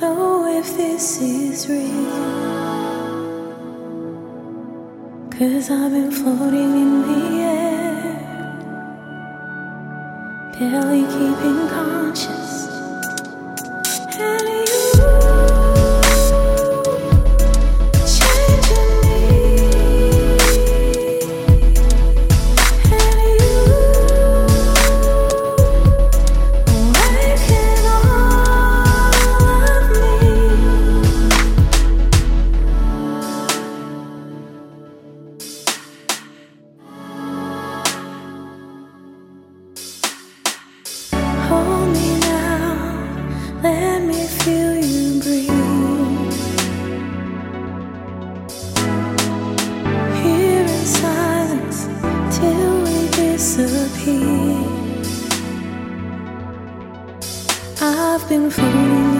this is real. Cause I've been floating in the air, barely keeping conscious. And Hold me now, let me feel you breathe. Here in silence till we disappear. I've been floating